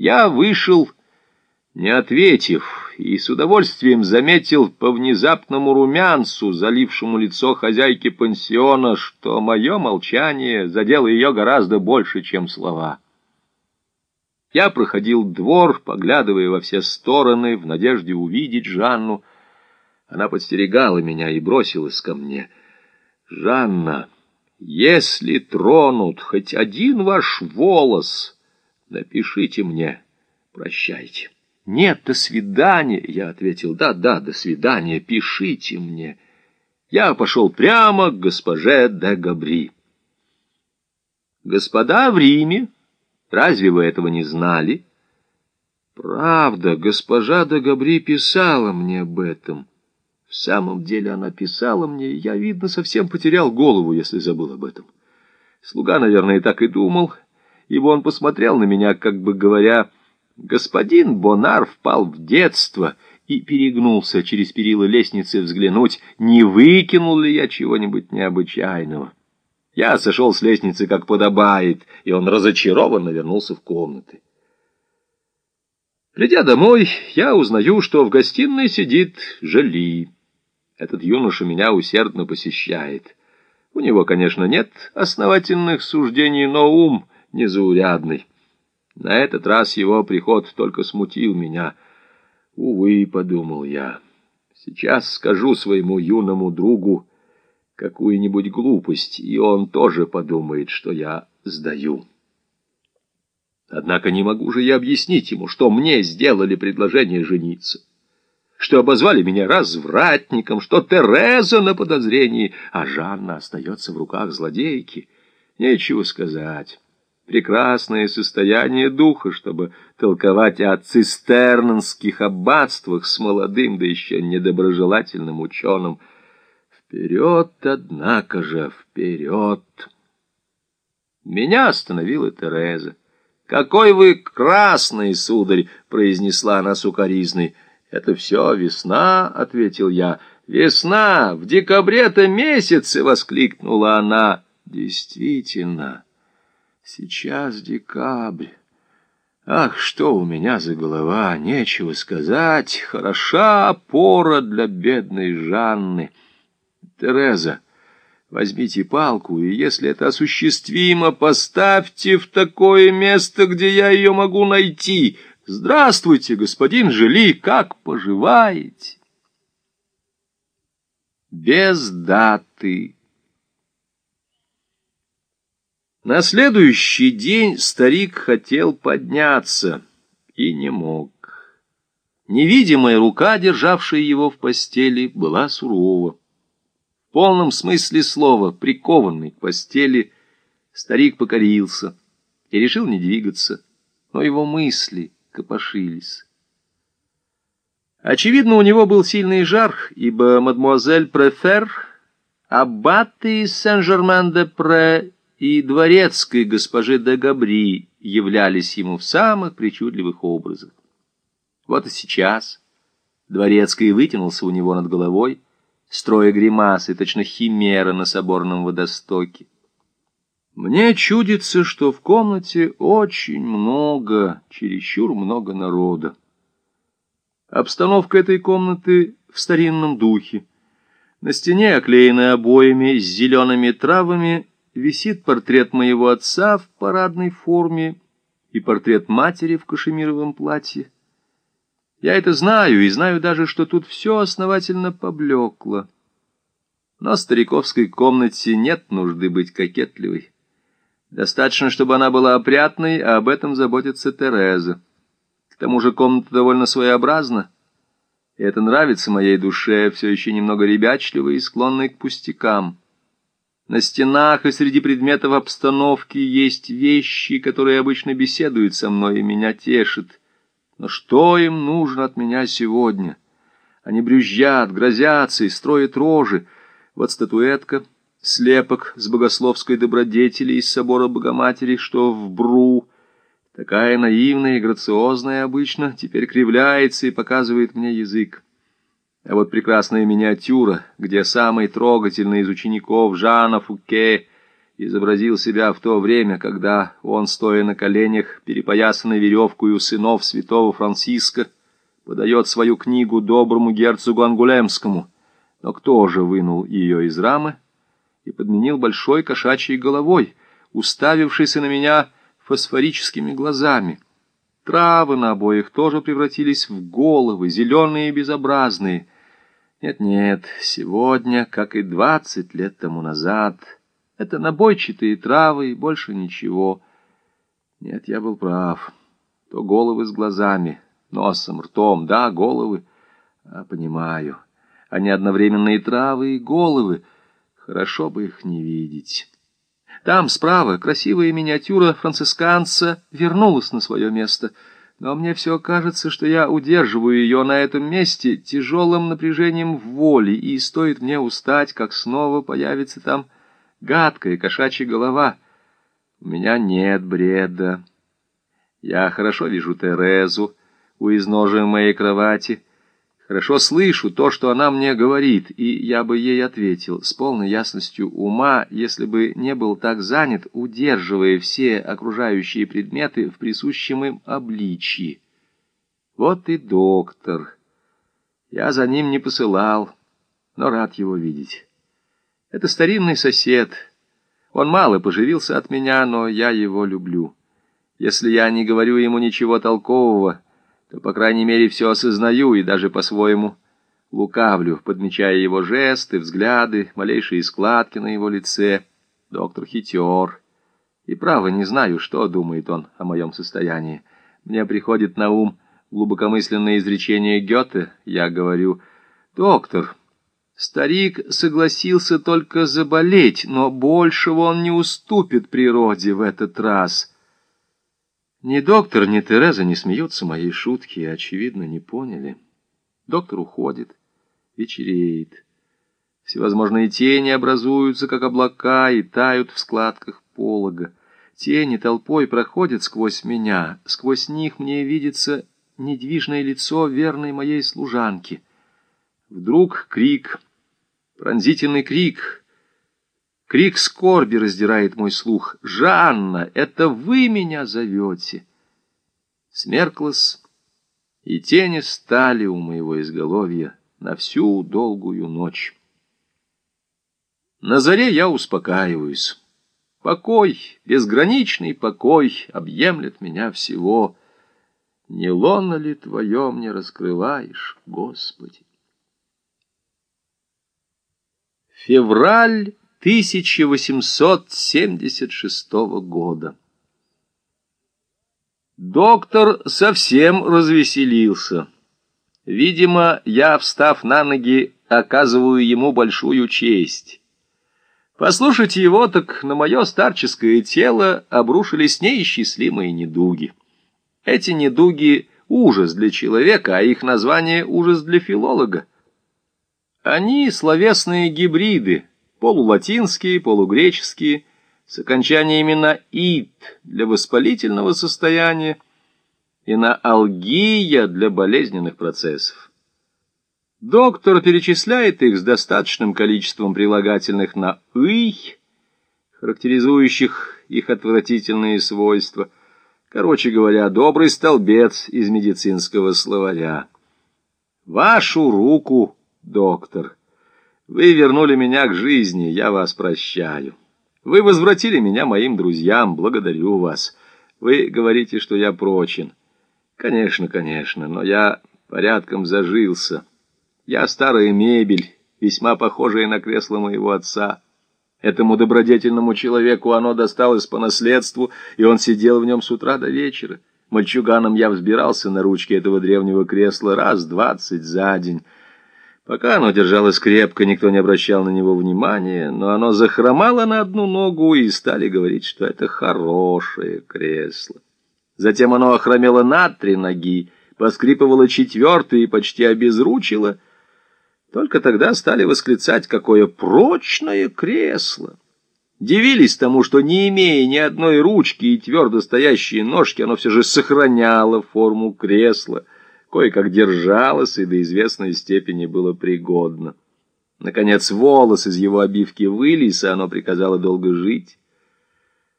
Я вышел, не ответив, и с удовольствием заметил по внезапному румянцу, залившему лицо хозяйки пансиона, что мое молчание задело ее гораздо больше, чем слова. Я проходил двор, поглядывая во все стороны, в надежде увидеть Жанну. Она подстерегала меня и бросилась ко мне. «Жанна!» Если тронут хоть один ваш волос, напишите мне «Прощайте». «Нет, до свидания», — я ответил. «Да, да, до свидания, пишите мне». Я пошел прямо к госпоже де Габри. «Господа в Риме, разве вы этого не знали?» «Правда, госпожа де Габри писала мне об этом». В самом деле она писала мне, я, видно, совсем потерял голову, если забыл об этом. Слуга, наверное, так и думал, ибо он посмотрел на меня, как бы говоря, «Господин Бонар впал в детство» и перегнулся через перила лестницы взглянуть, не выкинул ли я чего-нибудь необычайного. Я сошел с лестницы, как подобает, и он разочарованно вернулся в комнаты. Придя домой, я узнаю, что в гостиной сидит Жали. Этот юноша меня усердно посещает. У него, конечно, нет основательных суждений, но ум незаурядный. На этот раз его приход только смутил меня. Увы, — подумал я, — сейчас скажу своему юному другу какую-нибудь глупость, и он тоже подумает, что я сдаю. Однако не могу же я объяснить ему, что мне сделали предложение жениться что обозвали меня развратником, что Тереза на подозрении, а Жанна остается в руках злодейки. Нечего сказать. Прекрасное состояние духа, чтобы толковать о цистернских аббатствах с молодым, да еще недоброжелательным ученым. Вперед, однако же, вперед! Меня остановила Тереза. «Какой вы красный, сударь!» — произнесла она сукоризной. «Это все весна», — ответил я. «Весна! В декабре-то месяце!» — воскликнула она. «Действительно, сейчас декабрь. Ах, что у меня за голова, нечего сказать. Хороша опора для бедной Жанны. Тереза, возьмите палку, и если это осуществимо, поставьте в такое место, где я ее могу найти». «Здравствуйте, господин Жили, как поживаете?» Без даты. На следующий день старик хотел подняться и не мог. Невидимая рука, державшая его в постели, была сурова. В полном смысле слова, прикованный к постели, старик покорился и решил не двигаться, но его мысли — копошились. Очевидно, у него был сильный жар, ибо мадмуазель Префер, аббаты Сен-Жермен-де-Пре и дворецкой госпожи де Габри являлись ему в самых причудливых образах. Вот и сейчас дворецкий вытянулся у него над головой, строя гримасы, точно химера на соборном водостоке. Мне чудится, что в комнате очень много, чересчур много народа. Обстановка этой комнаты в старинном духе. На стене, оклеенной обоями с зелеными травами, висит портрет моего отца в парадной форме и портрет матери в кашемировом платье. Я это знаю, и знаю даже, что тут все основательно поблекло. Но в стариковской комнате нет нужды быть кокетливой. Достаточно, чтобы она была опрятной, а об этом заботится Тереза. К тому же комната довольно своеобразна, и это нравится моей душе, все еще немного ребячливой и склонной к пустякам. На стенах и среди предметов обстановки есть вещи, которые обычно беседуют со мной и меня тешат. Но что им нужно от меня сегодня? Они брюзжат, грозятся и строят рожи. Вот статуэтка — слепок с богословской добродетели из собора Богоматери, что в Бру, такая наивная и грациозная обычно, теперь кривляется и показывает мне язык. А вот прекрасная миниатюра, где самый трогательный из учеников Жана Фуке изобразил себя в то время, когда он, стоя на коленях, перепоясанный веревкой у сынов святого Франциска, подает свою книгу доброму герцогу Ангулемскому. Но кто же вынул ее из рамы и подменил большой кошачьей головой, уставившейся на меня фосфорическими глазами? Травы на обоих тоже превратились в головы, зеленые и безобразные. Нет-нет, сегодня, как и двадцать лет тому назад, это набойчатые травы и больше ничего. Нет, я был прав. То головы с глазами, носом, ртом, да, головы. А, понимаю, они одновременные травы и головы. Хорошо бы их не видеть». Там, справа, красивая миниатюра францисканца вернулась на свое место. Но мне все кажется, что я удерживаю ее на этом месте тяжелым напряжением воли, и стоит мне устать, как снова появится там гадкая кошачья голова. У меня нет бреда. Я хорошо вижу Терезу у изножия моей кровати, Хорошо слышу то, что она мне говорит, и я бы ей ответил с полной ясностью ума, если бы не был так занят, удерживая все окружающие предметы в присущем им обличье. Вот и доктор. Я за ним не посылал, но рад его видеть. Это старинный сосед. Он мало поживился от меня, но я его люблю. Если я не говорю ему ничего толкового, то, по крайней мере, все осознаю и даже по-своему лукавлю, подмечая его жесты, взгляды, малейшие складки на его лице. Доктор хитер. И право не знаю, что думает он о моем состоянии. Мне приходит на ум глубокомысленное изречение Гёте. Я говорю, «Доктор, старик согласился только заболеть, но большего он не уступит природе в этот раз». Ни доктор, ни Тереза не смеются моей шутки и, очевидно, не поняли. Доктор уходит, вечереет. Всевозможные тени образуются, как облака, и тают в складках полога. Тени толпой проходят сквозь меня, сквозь них мне видится недвижное лицо верной моей служанки. Вдруг крик, пронзительный крик — Крик скорби раздирает мой слух. «Жанна, это вы меня зовете!» Смерклась, и тени стали у моего изголовья на всю долгую ночь. На заре я успокаиваюсь. Покой, безграничный покой объемлет меня всего. Не лоно ли твое мне раскрываешь, Господи? Февраль 1876 года. Доктор совсем развеселился. Видимо, я, встав на ноги, оказываю ему большую честь. Послушайте его, так на мое старческое тело обрушились неисчислимые недуги. Эти недуги — ужас для человека, а их название — ужас для филолога. Они — словесные гибриды, полулатинские, полугреческие, с окончаниями на «ит» для воспалительного состояния и на «алгия» для болезненных процессов. Доктор перечисляет их с достаточным количеством прилагательных на «ый», характеризующих их отвратительные свойства. Короче говоря, добрый столбец из медицинского словаря. «Вашу руку, доктор!» Вы вернули меня к жизни, я вас прощаю. Вы возвратили меня моим друзьям, благодарю вас. Вы говорите, что я прочен. Конечно, конечно, но я порядком зажился. Я старая мебель, весьма похожая на кресло моего отца. Этому добродетельному человеку оно досталось по наследству, и он сидел в нем с утра до вечера. Мальчуганом я взбирался на ручки этого древнего кресла раз двадцать за день, Пока оно держалось крепко, никто не обращал на него внимания, но оно захромало на одну ногу, и стали говорить, что это хорошее кресло. Затем оно охромело на три ноги, поскрипывало четвертую и почти обезручило. Только тогда стали восклицать, какое прочное кресло. Дивились тому, что, не имея ни одной ручки и твердо стоящие ножки, оно все же сохраняло форму кресла — кое-как держалось и до известной степени было пригодно. Наконец волос из его обивки вылез, и оно приказало долго жить.